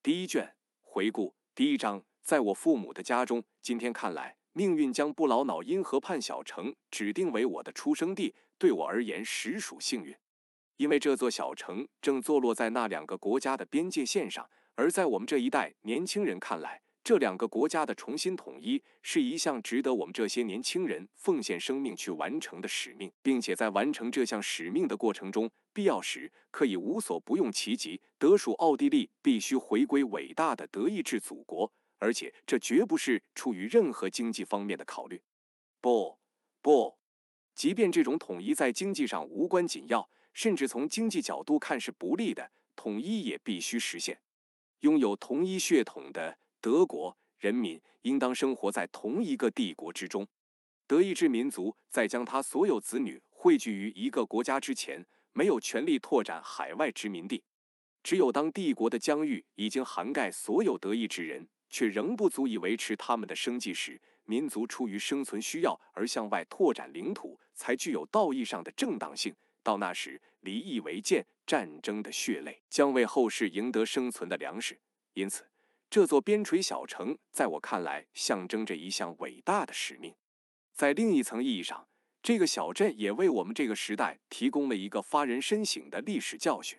第一卷回顾第一章，在我父母的家中，今天看来，命运将不老脑因河畔小城指定为我的出生地，对我而言实属幸运，因为这座小城正坐落在那两个国家的边界线上。而在我们这一代年轻人看来，这两个国家的重新统一是一项值得我们这些年轻人奉献生命去完成的使命，并且在完成这项使命的过程中，必要时可以无所不用其极。德属奥地利必须回归伟大的德意志祖国，而且这绝不是出于任何经济方面的考虑。不，不，即便这种统一在经济上无关紧要，甚至从经济角度看是不利的，统一也必须实现。拥有同一血统的德国人民应当生活在同一个帝国之中。德意志民族在将他所有子女汇聚于一个国家之前，没有权利拓展海外殖民地。只有当帝国的疆域已经涵盖所有德意志人，却仍不足以维持他们的生计时，民族出于生存需要而向外拓展领土，才具有道义上的正当性。到那时，离异为贱，战争的血泪将为后世赢得生存的粮食。因此，这座边陲小城在我看来象征着一项伟大的使命。在另一层意义上，这个小镇也为我们这个时代提供了一个发人深省的历史教训。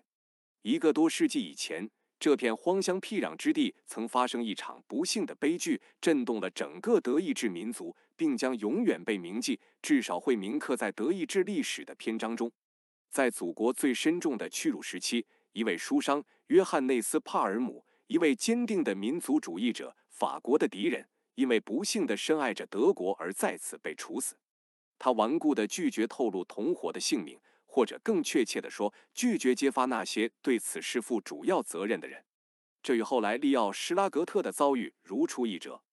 一个多世纪以前，这片荒乡僻壤之地曾发生一场不幸的悲剧，震动了整个德意志民族，并将永远被铭记，至少会铭刻在德意志历史的篇章中。在祖国最深重的屈辱时期，一位书商约翰内斯·帕尔姆，一位坚定的民族主义者，法国的敌人，因为不幸地深爱着德国而再次被处死。他顽固的拒绝透露同伙的姓名，或者更确切的说，拒绝揭发那些对此事负主要责任的人。这与后来利奥·施拉格特的遭遇如出一辙。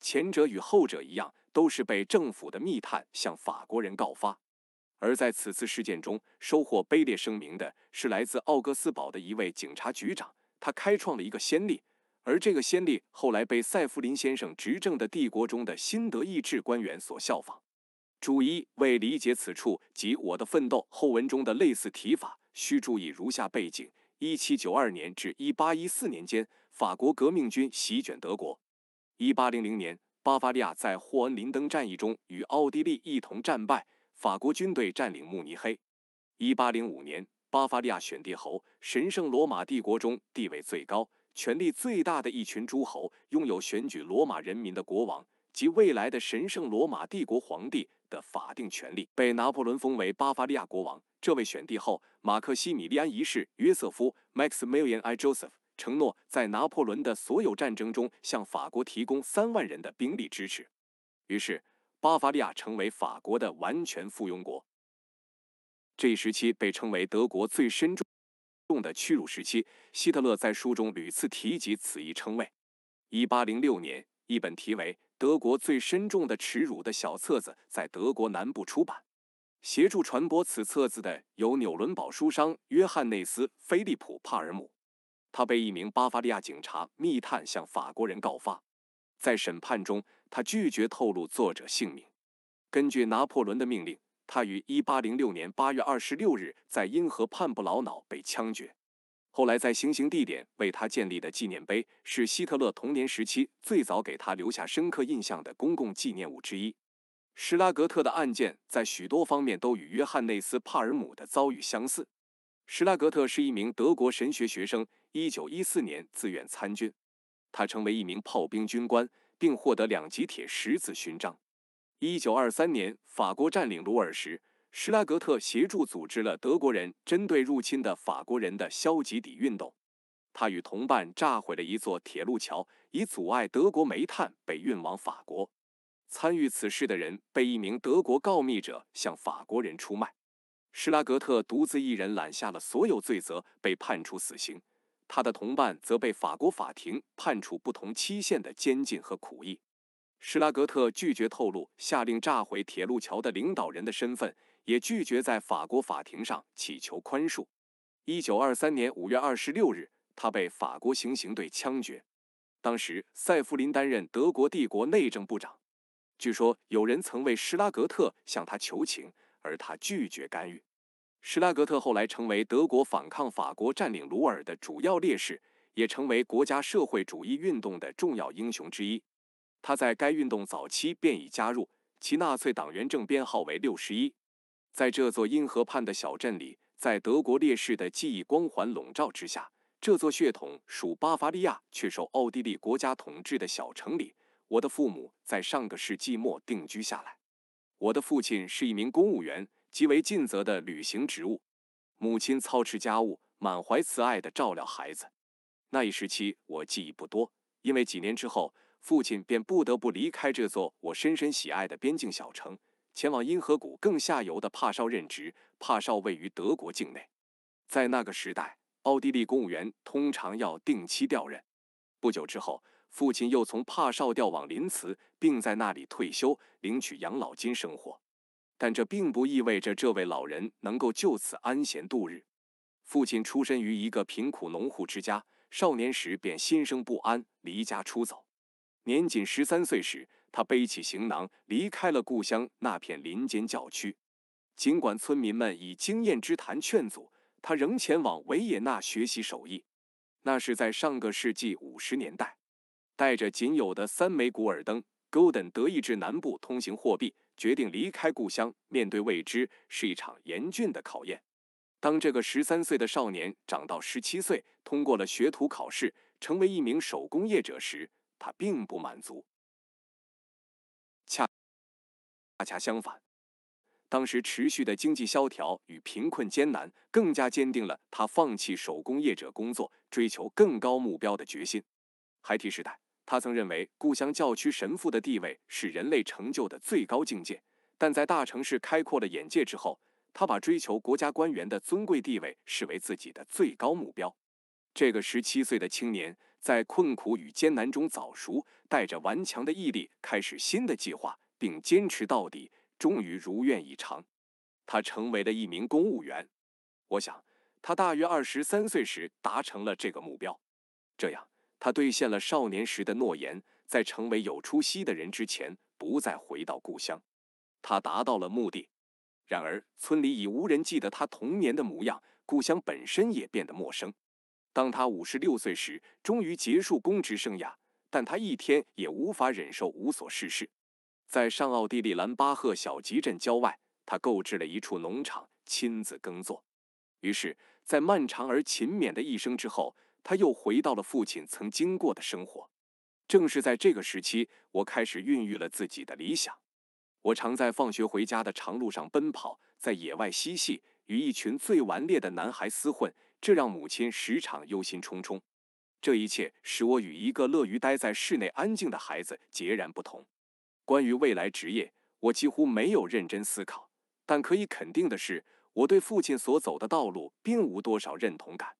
前者与后者一样，都是被政府的密探向法国人告发。而在此次事件中，收获卑劣声名的是来自奥格斯堡的一位警察局长，他开创了一个先例，而这个先例后来被塞弗林先生执政的帝国中的新德意志官员所效仿。注一：为理解此处及《我的奋斗》后文中的类似提法，需注意如下背景：一七九二年至一八一四年间，法国革命军席卷德国；一八零零年，巴伐利亚在霍恩林登战役中与奥地利一同战败。法国军队占领慕尼黑。一八零五年，巴伐利亚选帝侯，神圣罗马帝国中地位最高、权力最大的一群诸侯，拥有选举罗马人民的国王及未来的神圣罗马帝国皇帝的法定权利，被拿破仑封为巴伐利亚国王。这位选帝后，马克西米利安一世约瑟夫 （Maximilian I. Joseph） 承诺在拿破仑的所有战争中向法国提供三万人的兵力支持。于是。巴伐利亚成为法国的完全附庸国。这一时期被称为德国最深重的屈辱时期。希特勒在书中屡次提及此一称谓。一八零六年，一本题为《德国最深重的耻辱》的小册子在德国南部出版。协助传播此册子的有纽伦堡书商约翰内斯·菲利普·帕尔姆。他被一名巴伐利亚警察密探向法国人告发，在审判中。他拒绝透露作者姓名。根据拿破仑的命令，他于1806年8月26日在因河畔布劳瑙被枪决。后来在行刑地点为他建立的纪念碑，是希特勒童年时期最早给他留下深刻印象的公共纪念物之一。施拉格特的案件在许多方面都与约翰内斯·帕尔姆的遭遇相似。施拉格特是一名德国神学学生，1914年自愿参军，他成为一名炮兵军官。并获得两级铁十字勋章。一九二三年，法国占领鲁尔时，施拉格特协助组织了德国人针对入侵的法国人的消极抵运动。他与同伴炸毁了一座铁路桥，以阻碍德国煤炭被运往法国。参与此事的人被一名德国告密者向法国人出卖。施拉格特独自一人揽下了所有罪责，被判处死刑。他的同伴则被法国法庭判处不同期限的监禁和苦役。施拉格特拒绝透露下令炸毁铁路桥的领导人的身份，也拒绝在法国法庭上祈求宽恕。一九二三年五月二十六日，他被法国行刑队枪决。当时，塞弗林担任德国帝国内政部长。据说有人曾为施拉格特向他求情，而他拒绝干预。施拉格特后来成为德国反抗法国占领鲁尔的主要烈士，也成为国家社会主义运动的重要英雄之一。他在该运动早期便已加入，其纳粹党员证编号为六十一。在这座因河畔的小镇里，在德国烈士的记忆光环笼罩之下，这座血统属巴伐利亚却受奥地利国家统治的小城里，我的父母在上个世纪末定居下来。我的父亲是一名公务员，极为尽责的履行职务；母亲操持家务，满怀慈爱的照料孩子。那一时期我记忆不多，因为几年之后。父亲便不得不离开这座我深深喜爱的边境小城，前往因河谷更下游的帕绍任职。帕绍位于德国境内，在那个时代，奥地利公务员通常要定期调任。不久之后，父亲又从帕绍调往林茨，并在那里退休，领取养老金生活。但这并不意味着这位老人能够就此安闲度日。父亲出身于一个贫苦农户之家，少年时便心生不安，离家出走。年仅十三岁时，他背起行囊离开了故乡那片林间教区。尽管村民们以经验之谈劝阻，他仍前往维也纳学习手艺。那是在上个世纪五十年代。带着仅有的三枚古尔登 （Golden） 德意志南部通行货币，决定离开故乡，面对未知是一场严峻的考验。当这个十三岁的少年长到十七岁，通过了学徒考试，成为一名手工业者时，他并不满足，恰恰恰相反，当时持续的经济萧条与贫困艰难，更加坚定了他放弃手工业者工作，追求更高目标的决心。孩提时代，他曾认为故乡教区神父的地位是人类成就的最高境界，但在大城市开阔了眼界之后，他把追求国家官员的尊贵地位视为自己的最高目标。这个十七岁的青年。在困苦与艰难中早熟，带着顽强的毅力开始新的计划，并坚持到底，终于如愿以偿。他成为了一名公务员。我想，他大约二十三岁时达成了这个目标。这样，他兑现了少年时的诺言，在成为有出息的人之前，不再回到故乡。他达到了目的。然而，村里已无人记得他童年的模样，故乡本身也变得陌生。当他五十六岁时，终于结束公职生涯，但他一天也无法忍受无所事事。在上奥地利兰巴赫小集镇郊外，他购置了一处农场，亲自耕作。于是，在漫长而勤勉的一生之后，他又回到了父亲曾经过的生活。正是在这个时期，我开始孕育了自己的理想。我常在放学回家的长路上奔跑，在野外嬉戏，与一群最顽劣的男孩厮混。这让母亲时常忧心忡忡。这一切使我与一个乐于待在室内安静的孩子截然不同。关于未来职业，我几乎没有认真思考。但可以肯定的是，我对父亲所走的道路并无多少认同感。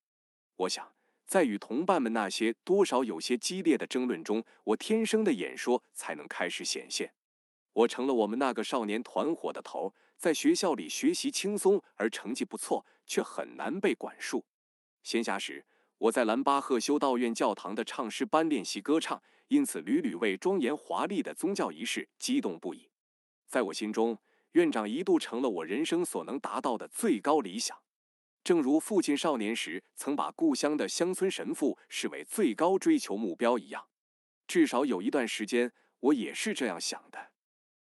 我想，在与同伴们那些多少有些激烈的争论中，我天生的演说才能开始显现。我成了我们那个少年团伙的头，在学校里学习轻松，而成绩不错，却很难被管束。闲暇时，我在兰巴赫修道院教堂的唱诗班练习歌唱，因此屡屡为庄严华丽的宗教仪式激动不已。在我心中，院长一度成了我人生所能达到的最高理想，正如父亲少年时曾把故乡的乡村神父视为最高追求目标一样。至少有一段时间，我也是这样想的。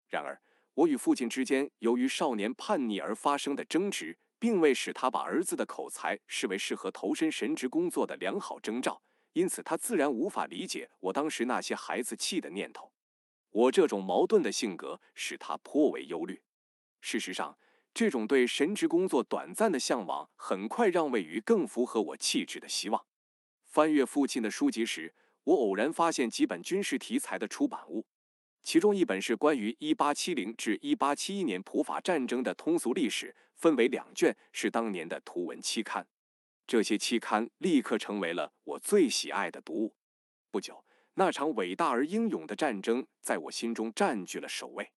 然而，我与父亲之间由于少年叛逆而发生的争执。并未使他把儿子的口才视为适合投身神职工作的良好征兆，因此他自然无法理解我当时那些孩子气的念头。我这种矛盾的性格使他颇为忧虑。事实上，这种对神职工作短暂的向往很快让位于更符合我气质的希望。翻阅父亲的书籍时，我偶然发现几本军事题材的出版物。其中一本是关于1870至1871年普法战争的通俗历史，分为两卷，是当年的图文期刊。这些期刊立刻成为了我最喜爱的读物。不久，那场伟大而英勇的战争在我心中占据了首位。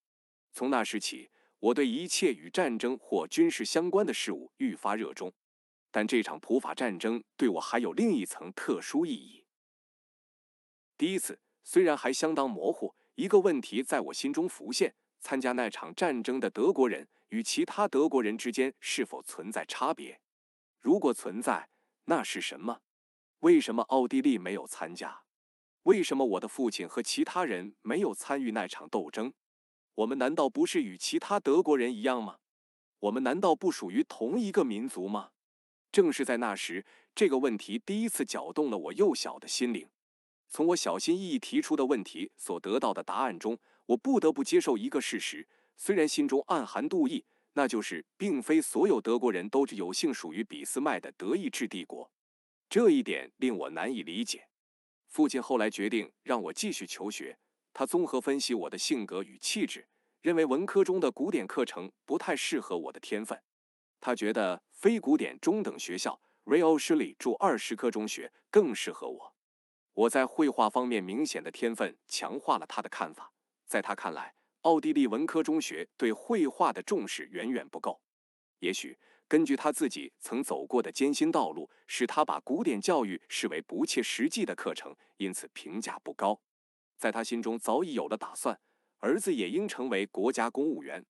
从那时起，我对一切与战争或军事相关的事物愈发热衷。但这场普法战争对我还有另一层特殊意义。第一次，虽然还相当模糊。一个问题在我心中浮现：参加那场战争的德国人与其他德国人之间是否存在差别？如果存在，那是什么？为什么奥地利没有参加？为什么我的父亲和其他人没有参与那场斗争？我们难道不是与其他德国人一样吗？我们难道不属于同一个民族吗？正是在那时，这个问题第一次搅动了我幼小的心灵。从我小心翼翼提出的问题所得到的答案中，我不得不接受一个事实，虽然心中暗含妒意，那就是并非所有德国人都有幸属于俾斯麦的德意志帝国。这一点令我难以理解。父亲后来决定让我继续求学，他综合分析我的性格与气质，认为文科中的古典课程不太适合我的天分。他觉得非古典中等学校 Realschule 驻二十科中学更适合我。我在绘画方面明显的天分强化了他的看法。在他看来，奥地利文科中学对绘画的重视远远不够。也许根据他自己曾走过的艰辛道路，使他把古典教育视为不切实际的课程，因此评价不高。在他心中早已有了打算，儿子也应成为国家公务员。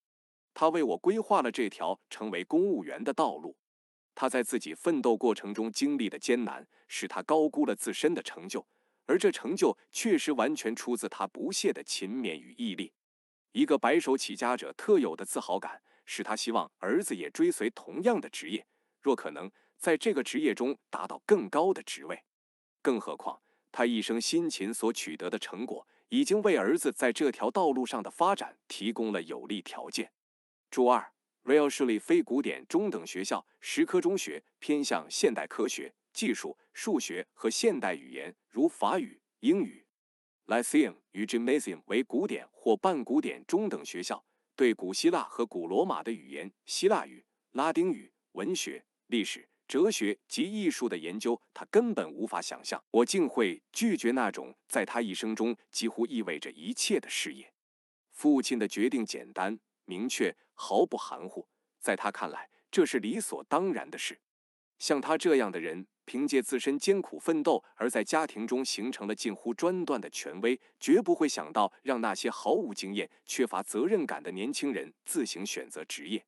他为我规划了这条成为公务员的道路。他在自己奋斗过程中经历的艰难，使他高估了自身的成就。而这成就确实完全出自他不懈的勤勉与毅力，一个白手起家者特有的自豪感，使他希望儿子也追随同样的职业，若可能，在这个职业中达到更高的职位。更何况，他一生辛勤所取得的成果，已经为儿子在这条道路上的发展提供了有利条件。注二：Realschule 非古典中等学校，实科中学，偏向现代科学。技术、数学和现代语言，如法语、英语。Lyceum 与 Gymnasium 为古典或半古典中等学校，对古希腊和古罗马的语言、希腊语、拉丁语、文学、历史、哲学及艺术的研究，他根本无法想象。我竟会拒绝那种在他一生中几乎意味着一切的事业。父亲的决定简单明确，毫不含糊。在他看来，这是理所当然的事。像他这样的人。凭借自身艰苦奋斗，而在家庭中形成了近乎专断的权威，绝不会想到让那些毫无经验、缺乏责任感的年轻人自行选择职业，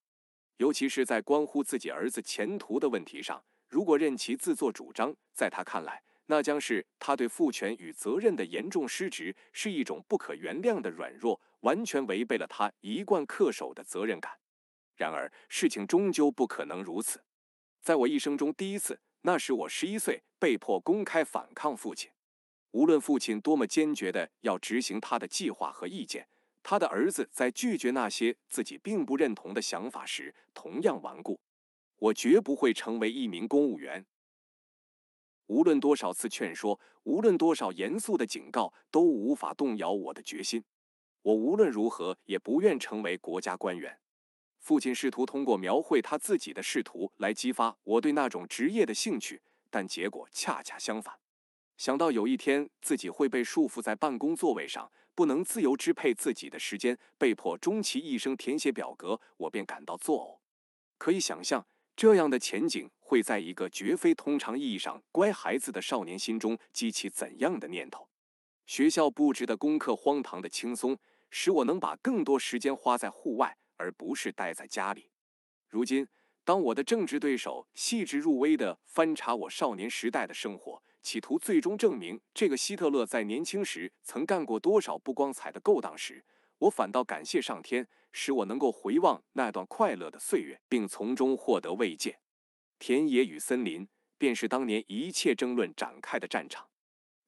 尤其是在关乎自己儿子前途的问题上。如果任其自作主张，在他看来，那将是他对父权与责任的严重失职，是一种不可原谅的软弱，完全违背了他一贯恪守的责任感。然而，事情终究不可能如此。在我一生中第一次。那时我十一岁，被迫公开反抗父亲。无论父亲多么坚决的要执行他的计划和意见，他的儿子在拒绝那些自己并不认同的想法时同样顽固。我绝不会成为一名公务员。无论多少次劝说，无论多少严肃的警告，都无法动摇我的决心。我无论如何也不愿成为国家官员。父亲试图通过描绘他自己的仕途来激发我对那种职业的兴趣，但结果恰恰相反。想到有一天自己会被束缚在办公座位上，不能自由支配自己的时间，被迫终其一生填写表格，我便感到作呕。可以想象，这样的前景会在一个绝非通常意义上乖孩子的少年心中激起怎样的念头？学校布置的功课荒唐的轻松，使我能把更多时间花在户外。而不是待在家里。如今，当我的政治对手细致入微地翻查我少年时代的生活，企图最终证明这个希特勒在年轻时曾干过多少不光彩的勾当时，我反倒感谢上天，使我能够回望那段快乐的岁月，并从中获得慰藉。田野与森林便是当年一切争论展开的战场。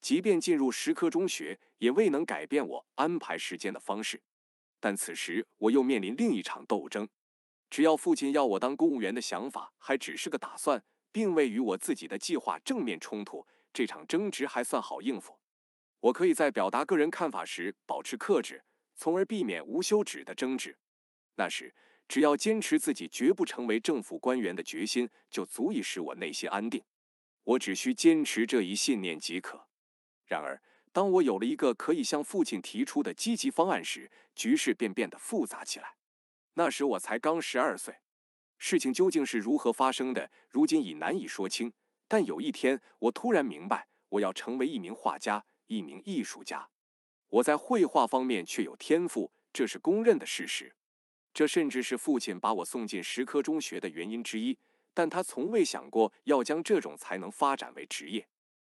即便进入石科中学，也未能改变我安排时间的方式。但此时我又面临另一场斗争。只要父亲要我当公务员的想法还只是个打算，并未与我自己的计划正面冲突，这场争执还算好应付。我可以在表达个人看法时保持克制，从而避免无休止的争执。那时，只要坚持自己绝不成为政府官员的决心，就足以使我内心安定。我只需坚持这一信念即可。然而，当我有了一个可以向父亲提出的积极方案时，局势便变得复杂起来。那时我才刚十二岁，事情究竟是如何发生的，如今已难以说清。但有一天，我突然明白，我要成为一名画家，一名艺术家。我在绘画方面却有天赋，这是公认的事实。这甚至是父亲把我送进石科中学的原因之一。但他从未想过要将这种才能发展为职业。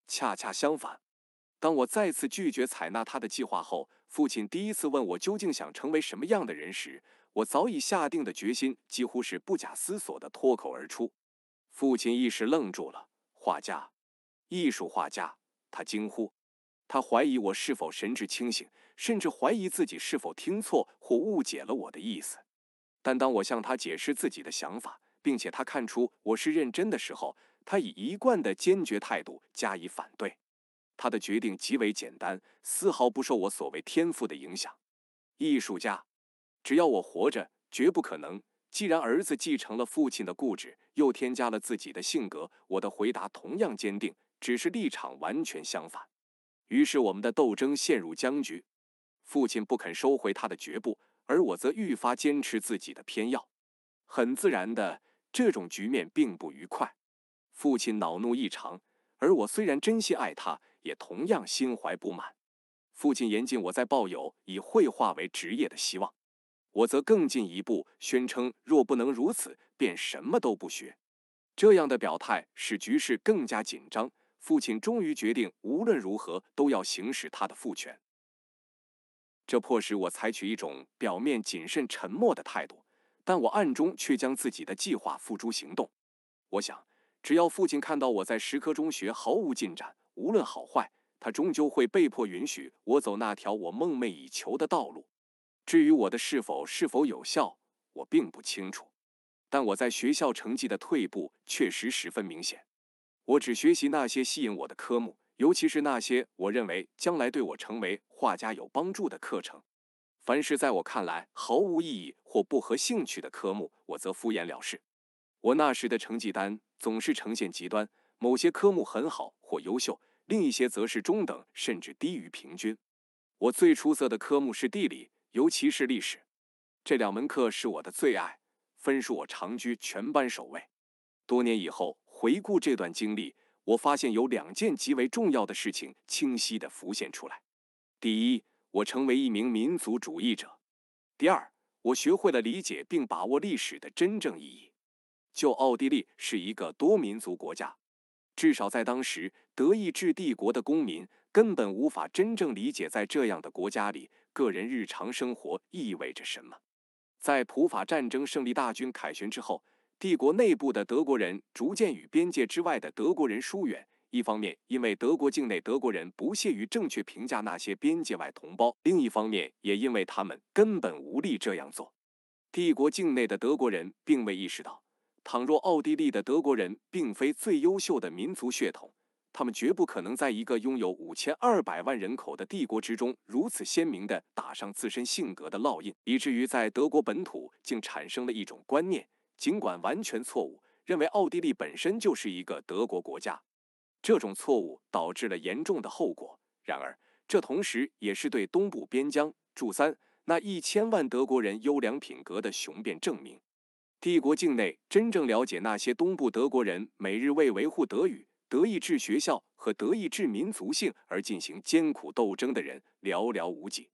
恰恰相反，当我再次拒绝采纳他的计划后，父亲第一次问我究竟想成为什么样的人时，我早已下定的决心几乎是不假思索地脱口而出。父亲一时愣住了。画家，艺术画家，他惊呼。他怀疑我是否神志清醒，甚至怀疑自己是否听错或误解了我的意思。但当我向他解释自己的想法，并且他看出我是认真的时候，他以一贯的坚决态度加以反对。他的决定极为简单，丝毫不受我所谓天赋的影响。艺术家，只要我活着，绝不可能。既然儿子继承了父亲的固执，又添加了自己的性格，我的回答同样坚定，只是立场完全相反。于是我们的斗争陷入僵局。父亲不肯收回他的绝不。而我则愈发坚持自己的偏要，很自然的，这种局面并不愉快。父亲恼怒异常，而我虽然真心爱他，也同样心怀不满。父亲严禁我在抱有以绘画为职业的希望，我则更进一步宣称，若不能如此，便什么都不学。这样的表态使局势更加紧张。父亲终于决定，无论如何都要行使他的父权。这迫使我采取一种表面谨慎沉默的态度，但我暗中却将自己的计划付诸行动。我想，只要父亲看到我在石科中学毫无进展，无论好坏，他终究会被迫允许我走那条我梦寐以求的道路。至于我的是否是否有效，我并不清楚。但我在学校成绩的退步确实十分明显。我只学习那些吸引我的科目。尤其是那些我认为将来对我成为画家有帮助的课程，凡是在我看来毫无意义或不合兴趣的科目，我则敷衍了事。我那时的成绩单总是呈现极端，某些科目很好或优秀，另一些则是中等甚至低于平均。我最出色的科目是地理，尤其是历史，这两门课是我的最爱，分数我常居全班首位。多年以后回顾这段经历。我发现有两件极为重要的事情清晰地浮现出来：第一，我成为一名民族主义者；第二，我学会了理解并把握历史的真正意义。就奥地利是一个多民族国家，至少在当时，德意志帝国的公民根本无法真正理解在这样的国家里，个人日常生活意味着什么。在普法战争胜利大军凯旋之后。帝国内部的德国人逐渐与边界之外的德国人疏远，一方面因为德国境内德国人不屑于正确评价那些边界外同胞，另一方面也因为他们根本无力这样做。帝国境内的德国人并未意识到，倘若奥地利的德国人并非最优秀的民族血统，他们绝不可能在一个拥有五千二百万人口的帝国之中如此鲜明地打上自身性格的烙印，以至于在德国本土竟产生了一种观念。尽管完全错误，认为奥地利本身就是一个德国国家，这种错误导致了严重的后果。然而，这同时也是对东部边疆驻三那一千万德国人优良品格的雄辩证明。帝国境内真正了解那些东部德国人每日为维护德语、德意志学校和德意志民族性而进行艰苦斗争的人寥寥无几。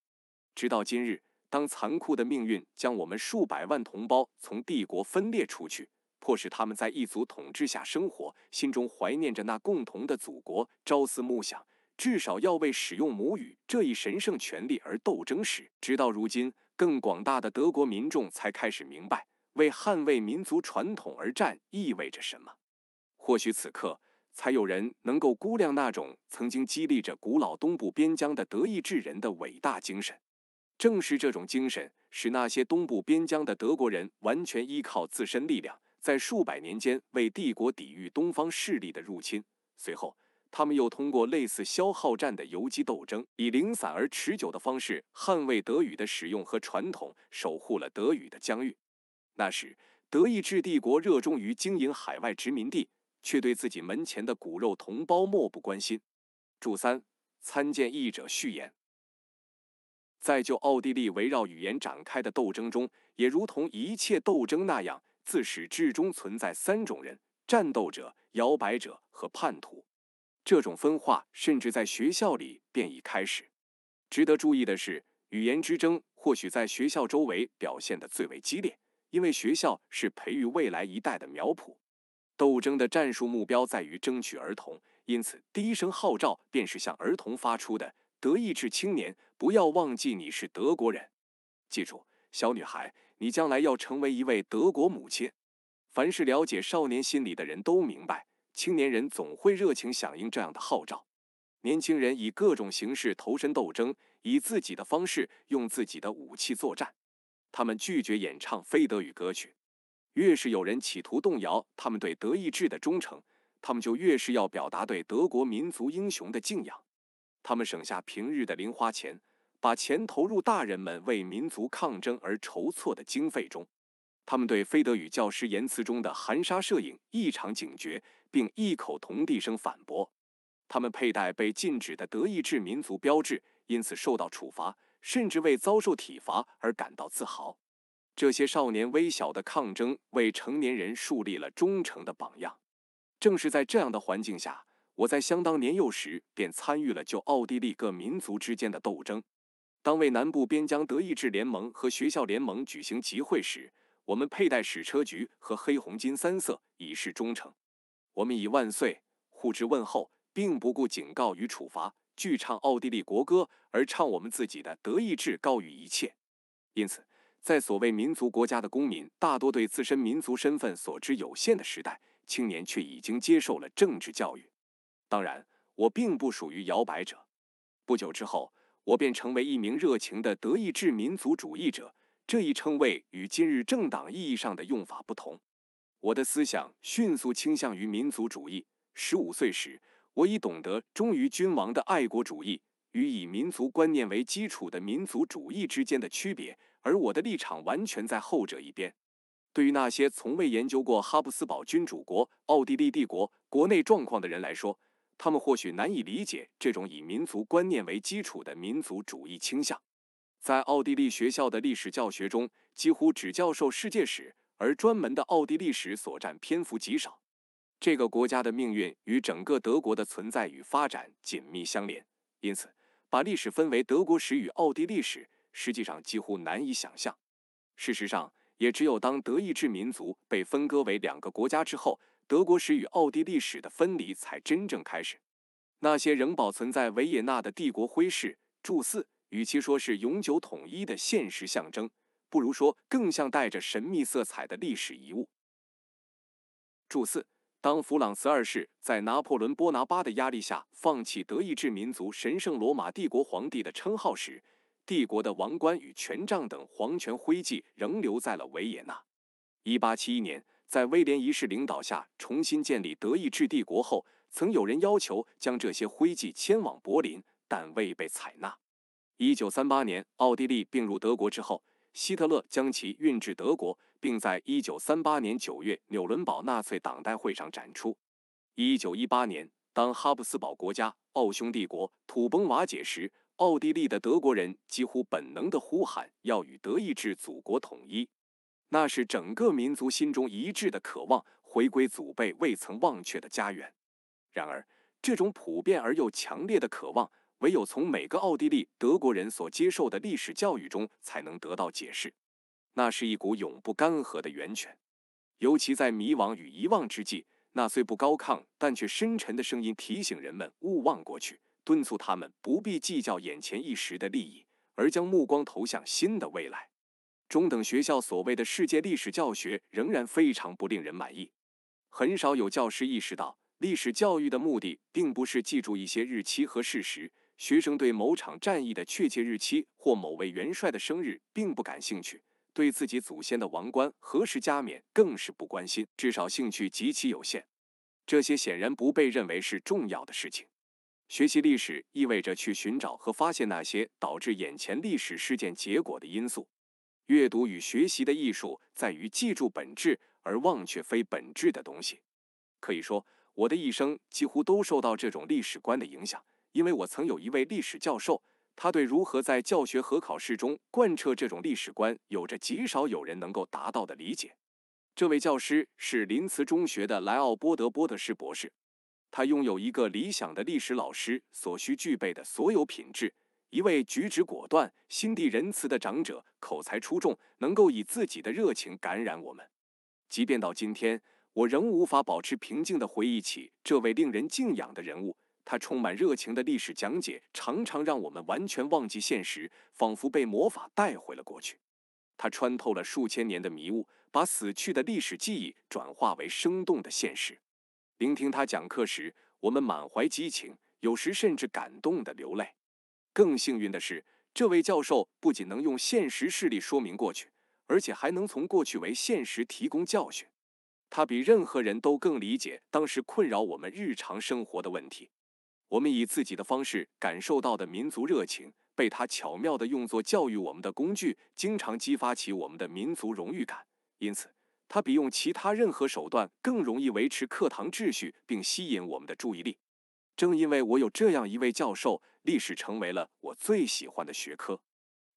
直到今日。当残酷的命运将我们数百万同胞从帝国分裂出去，迫使他们在异族统治下生活，心中怀念着那共同的祖国，朝思暮想，至少要为使用母语这一神圣权利而斗争时，直到如今，更广大的德国民众才开始明白，为捍卫民族传统而战意味着什么。或许此刻，才有人能够估量那种曾经激励着古老东部边疆的德意志人的伟大精神。正是这种精神，使那些东部边疆的德国人完全依靠自身力量，在数百年间为帝国抵御东方势力的入侵。随后，他们又通过类似消耗战的游击斗争，以零散而持久的方式捍卫德语的使用和传统，守护了德语的疆域。那时，德意志帝国热衷于经营海外殖民地，却对自己门前的骨肉同胞漠不关心。注三，参见译者序言。在就奥地利围绕语言展开的斗争中，也如同一切斗争那样，自始至终存在三种人：战斗者、摇摆者和叛徒。这种分化甚至在学校里便已开始。值得注意的是，语言之争或许在学校周围表现得最为激烈，因为学校是培育未来一代的苗圃。斗争的战术目标在于争取儿童。因此，第一声号召便是向儿童发出的：“德意志青年，不要忘记你是德国人。记住，小女孩，你将来要成为一位德国母亲。”凡是了解少年心理的人都明白，青年人总会热情响应这样的号召。年轻人以各种形式投身斗争，以自己的方式用自己的武器作战。他们拒绝演唱非德语歌曲。越是有人企图动摇他们对德意志的忠诚，他们就越是要表达对德国民族英雄的敬仰。他们省下平日的零花钱，把钱投入大人们为民族抗争而筹措的经费中。他们对非德语教师言辞中的含沙射影异常警觉，并异口同地声反驳。他们佩戴被禁止的德意志民族标志，因此受到处罚，甚至为遭受体罚而感到自豪。这些少年微小的抗争为成年人树立了忠诚的榜样。正是在这样的环境下，我在相当年幼时便参与了就奥地利各民族之间的斗争。当为南部边疆德意志联盟和学校联盟举行集会时，我们佩戴矢车菊和黑红金三色以示忠诚。我们以万岁互致问候，并不顾警告与处罚，拒唱奥地利国歌，而唱我们自己的德意志高于一切。因此。在所谓民族国家的公民大多对自身民族身份所知有限的时代，青年却已经接受了政治教育。当然，我并不属于摇摆者。不久之后，我便成为一名热情的德意志民族主义者。这一称谓与今日政党意义上的用法不同。我的思想迅速倾向于民族主义。十五岁时，我已懂得忠于君王的爱国主义与以民族观念为基础的民族主义之间的区别。而我的立场完全在后者一边。对于那些从未研究过哈布斯堡君主国、奥地利帝国国内状况的人来说，他们或许难以理解这种以民族观念为基础的民族主义倾向。在奥地利学校的历史教学中，几乎只教授世界史，而专门的奥地利史所占篇幅极少。这个国家的命运与整个德国的存在与发展紧密相连，因此把历史分为德国史与奥地利史。实际上几乎难以想象。事实上，也只有当德意志民族被分割为两个国家之后，德国史与奥地利史的分离才真正开始。那些仍保存在维也纳的帝国徽饰、柱祀，与其说是永久统一的现实象征，不如说更像带着神秘色彩的历史遗物。柱四，当弗朗茨二世在拿破仑·波拿巴的压力下放弃德意志民族神圣罗马帝国皇帝的称号时，帝国的王冠与权杖等皇权徽记仍留在了维也纳。一八七一年，在威廉一世领导下重新建立德意志帝国后，曾有人要求将这些徽记迁往柏林，但未被采纳。一九三八年，奥地利并入德国之后，希特勒将其运至德国，并在一九三八年九月纽伦堡纳粹党代会上展出。一九一八年，当哈布斯堡国家、奥匈帝国土崩瓦解时，奥地利的德国人几乎本能地呼喊要与德意志祖国统一，那是整个民族心中一致的渴望，回归祖辈未曾忘却的家园。然而，这种普遍而又强烈的渴望，唯有从每个奥地利德国人所接受的历史教育中才能得到解释。那是一股永不干涸的源泉，尤其在迷惘与遗忘之际，那虽不高亢但却深沉的声音提醒人们勿忘过去。敦促他们不必计较眼前一时的利益，而将目光投向新的未来。中等学校所谓的世界历史教学仍然非常不令人满意。很少有教师意识到，历史教育的目的并不是记住一些日期和事实。学生对某场战役的确切日期或某位元帅的生日并不感兴趣，对自己祖先的王冠何时加冕更是不关心，至少兴趣极其有限。这些显然不被认为是重要的事情。学习历史意味着去寻找和发现那些导致眼前历史事件结果的因素。阅读与学习的艺术在于记住本质而忘却非本质的东西。可以说，我的一生几乎都受到这种历史观的影响，因为我曾有一位历史教授，他对如何在教学和考试中贯彻这种历史观有着极少有人能够达到的理解。这位教师是林茨中学的莱奥波德·波特士博士。他拥有一个理想的历史老师所需具备的所有品质：一位举止果断、心地仁慈的长者，口才出众，能够以自己的热情感染我们。即便到今天，我仍无法保持平静地回忆起这位令人敬仰的人物。他充满热情的历史讲解，常常让我们完全忘记现实，仿佛被魔法带回了过去。他穿透了数千年的迷雾，把死去的历史记忆转化为生动的现实。聆听他讲课时，我们满怀激情，有时甚至感动的流泪。更幸运的是，这位教授不仅能用现实事例说明过去，而且还能从过去为现实提供教训。他比任何人都更理解当时困扰我们日常生活的问题。我们以自己的方式感受到的民族热情，被他巧妙地用作教育我们的工具，经常激发起我们的民族荣誉感。因此，他比用其他任何手段更容易维持课堂秩序，并吸引我们的注意力。正因为我有这样一位教授，历史成为了我最喜欢的学科。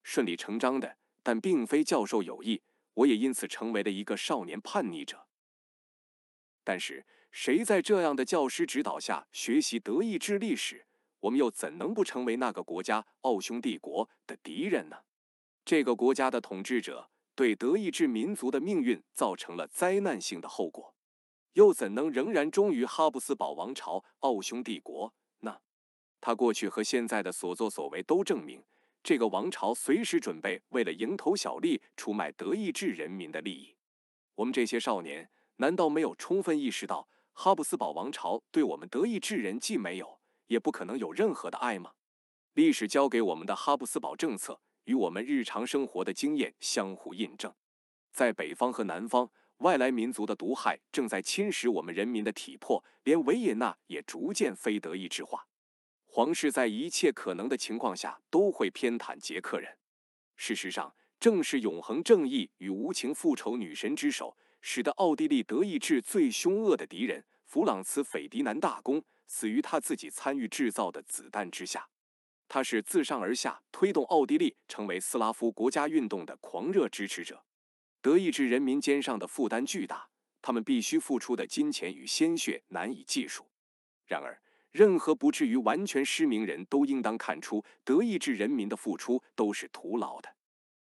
顺理成章的，但并非教授有意，我也因此成为了一个少年叛逆者。但是。谁在这样的教师指导下学习德意志历史，我们又怎能不成为那个国家奥匈帝国的敌人呢？这个国家的统治者对德意志民族的命运造成了灾难性的后果，又怎能仍然忠于哈布斯堡王朝奥匈帝国呢？他过去和现在的所作所为都证明，这个王朝随时准备为了蝇头小利出卖德意志人民的利益。我们这些少年难道没有充分意识到？哈布斯堡王朝对我们德意志人既没有，也不可能有任何的爱吗？历史教给我们的哈布斯堡政策与我们日常生活的经验相互印证。在北方和南方，外来民族的毒害正在侵蚀我们人民的体魄，连维也纳也逐渐非德意志化。皇室在一切可能的情况下都会偏袒捷克人。事实上，正是永恒正义与无情复仇女神之手。使得奥地利德意志最凶恶的敌人弗朗茨·斐迪南大公死于他自己参与制造的子弹之下。他是自上而下推动奥地利成为斯拉夫国家运动的狂热支持者。德意志人民肩上的负担巨大，他们必须付出的金钱与鲜血难以计数。然而，任何不至于完全失明人都应当看出，德意志人民的付出都是徒劳的。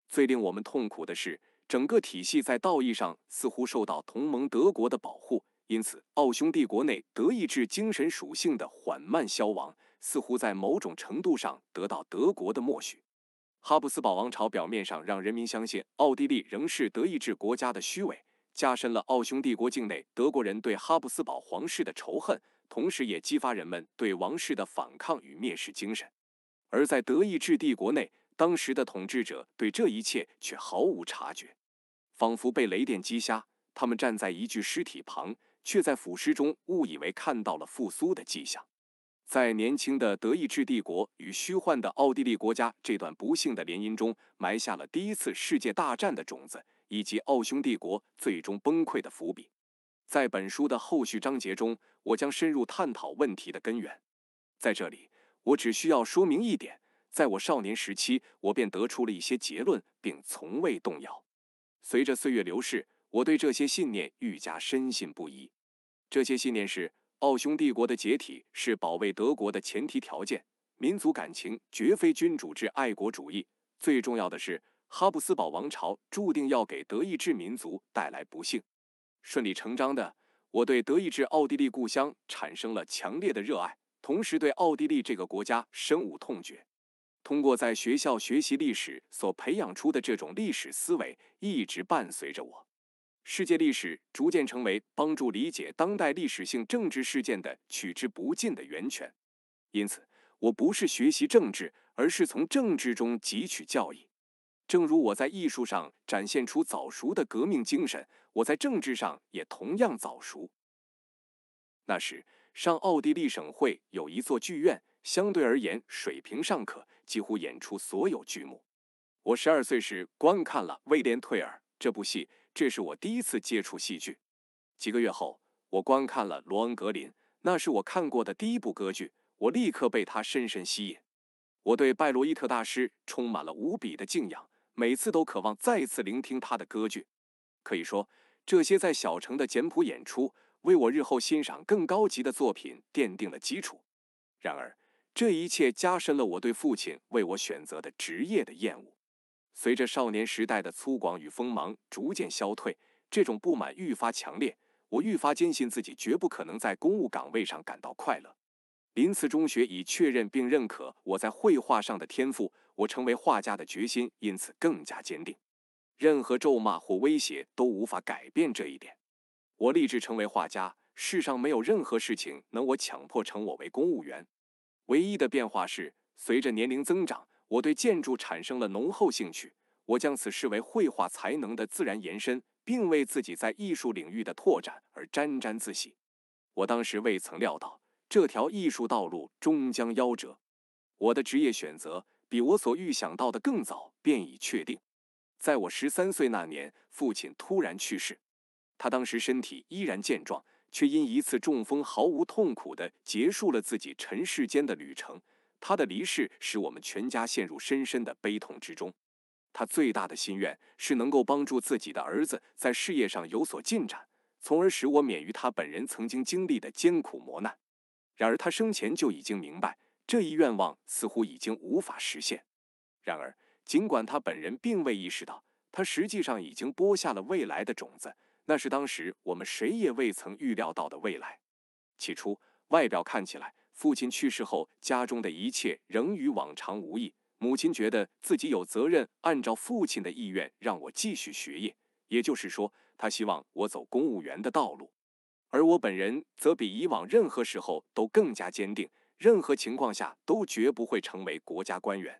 最令我们痛苦的是。整个体系在道义上似乎受到同盟德国的保护，因此奥匈帝国内德意志精神属性的缓慢消亡，似乎在某种程度上得到德国的默许。哈布斯堡王朝表面上让人民相信奥地利仍是德意志国家的虚伪，加深了奥匈帝国境内德国人对哈布斯堡皇室的仇恨，同时也激发人们对王室的反抗与蔑视精神。而在德意志帝国内，当时的统治者对这一切却毫无察觉。仿佛被雷电击瞎，他们站在一具尸体旁，却在腐尸中误以为看到了复苏的迹象。在年轻的德意志帝国与虚幻的奥地利国家这段不幸的联姻中，埋下了第一次世界大战的种子，以及奥匈帝国最终崩溃的伏笔。在本书的后续章节中，我将深入探讨问题的根源。在这里，我只需要说明一点：在我少年时期，我便得出了一些结论，并从未动摇。随着岁月流逝，我对这些信念愈加深信不疑。这些信念是：奥匈帝国的解体是保卫德国的前提条件；民族感情绝非君主制爱国主义；最重要的是，哈布斯堡王朝注定要给德意志民族带来不幸。顺理成章的，我对德意志奥地利故乡产生了强烈的热爱，同时对奥地利这个国家深恶痛绝。通过在学校学习历史所培养出的这种历史思维，一直伴随着我。世界历史逐渐成为帮助理解当代历史性政治事件的取之不尽的源泉。因此，我不是学习政治，而是从政治中汲取教义。正如我在艺术上展现出早熟的革命精神，我在政治上也同样早熟。那时，上奥地利省会有一座剧院，相对而言水平尚可。几乎演出所有剧目。我十二岁时观看了《威廉·退尔》这部戏，这是我第一次接触戏剧。几个月后，我观看了《罗恩格林》，那是我看过的第一部歌剧，我立刻被它深深吸引。我对拜罗伊特大师充满了无比的敬仰，每次都渴望再次聆听他的歌剧。可以说，这些在小城的简朴演出，为我日后欣赏更高级的作品奠定了基础。然而，这一切加深了我对父亲为我选择的职业的厌恶。随着少年时代的粗犷与锋芒逐渐消退，这种不满愈发强烈。我愈发坚信自己绝不可能在公务岗位上感到快乐。林茨中学已确认并认可我在绘画上的天赋，我成为画家的决心因此更加坚定。任何咒骂或威胁都无法改变这一点。我立志成为画家，世上没有任何事情能我强迫成我为公务员。唯一的变化是，随着年龄增长，我对建筑产生了浓厚兴趣。我将此视为绘画才能的自然延伸，并为自己在艺术领域的拓展而沾沾自喜。我当时未曾料到，这条艺术道路终将夭折。我的职业选择比我所预想到的更早便已确定。在我十三岁那年，父亲突然去世。他当时身体依然健壮，却因一次中风毫无痛苦地结束了自己尘世间的旅程。他的离世使我们全家陷入深深的悲痛之中。他最大的心愿是能够帮助自己的儿子在事业上有所进展，从而使我免于他本人曾经经历的艰苦磨难。然而他生前就已经明白，这一愿望似乎已经无法实现。然而，尽管他本人并未意识到，他实际上已经播下了未来的种子。那是当时我们谁也未曾预料到的未来。起初，外表看起来，父亲去世后，家中的一切仍与往常无异。母亲觉得自己有责任按照父亲的意愿让我继续学业，也就是说，他希望我走公务员的道路。而我本人则比以往任何时候都更加坚定，任何情况下都绝不会成为国家官员。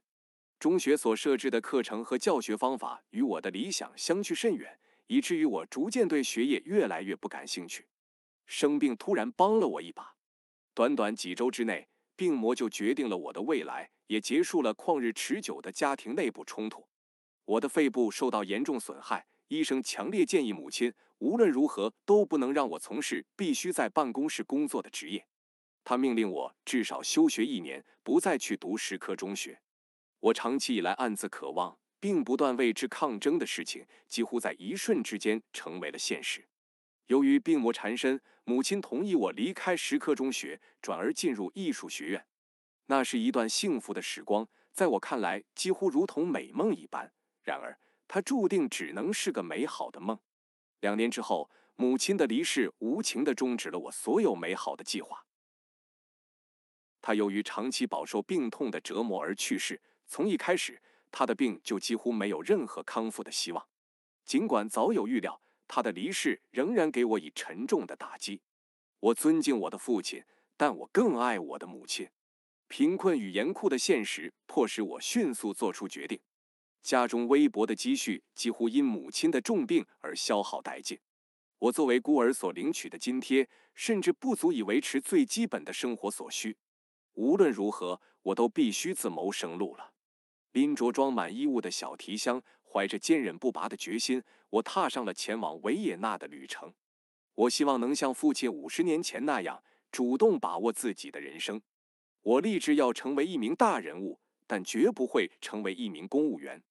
中学所设置的课程和教学方法与我的理想相去甚远，以至于我逐渐对学业越来越不感兴趣。生病突然帮了我一把，短短几周之内，病魔就决定了我的未来，也结束了旷日持久的家庭内部冲突。我的肺部受到严重损害，医生强烈建议母亲无论如何都不能让我从事必须在办公室工作的职业。他命令我至少休学一年，不再去读石科中学。我长期以来暗自渴望并不断为之抗争的事情，几乎在一瞬之间成为了现实。由于病魔缠身，母亲同意我离开石科中学，转而进入艺术学院。那是一段幸福的时光，在我看来几乎如同美梦一般。然而，它注定只能是个美好的梦。两年之后，母亲的离世无情地终止了我所有美好的计划。她由于长期饱受病痛的折磨而去世。从一开始，他的病就几乎没有任何康复的希望。尽管早有预料，他的离世仍然给我以沉重的打击。我尊敬我的父亲，但我更爱我的母亲。贫困与严酷的现实迫使我迅速做出决定。家中微薄的积蓄几乎因母亲的重病而消耗殆尽。我作为孤儿所领取的津贴，甚至不足以维持最基本的生活所需。无论如何，我都必须自谋生路了。拎着装满衣物的小提箱，怀着坚韧不拔的决心，我踏上了前往维也纳的旅程。我希望能像父亲五十年前那样，主动把握自己的人生。我立志要成为一名大人物，但绝不会成为一名公务员。